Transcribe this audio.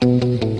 嗯。